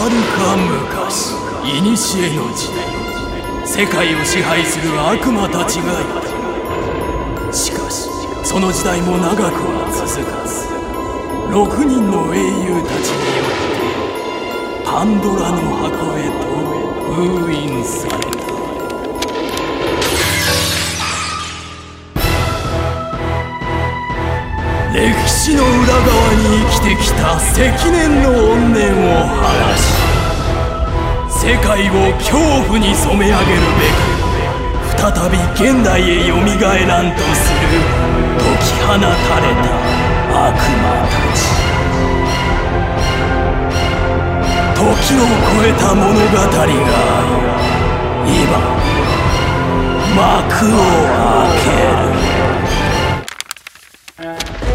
遥か昔古の時代世界を支配する悪魔たちがいた。しかしその時代も長くは続かず6人の英雄たちによってパンドラの箱へと封印された。歴史の裏側に生きてきた積年の怨念を晴らし世界を恐怖に染め上げるべく再び現代へよみがえらんとする解き放たれた悪魔たち。時を超えた物語が今幕を開ける。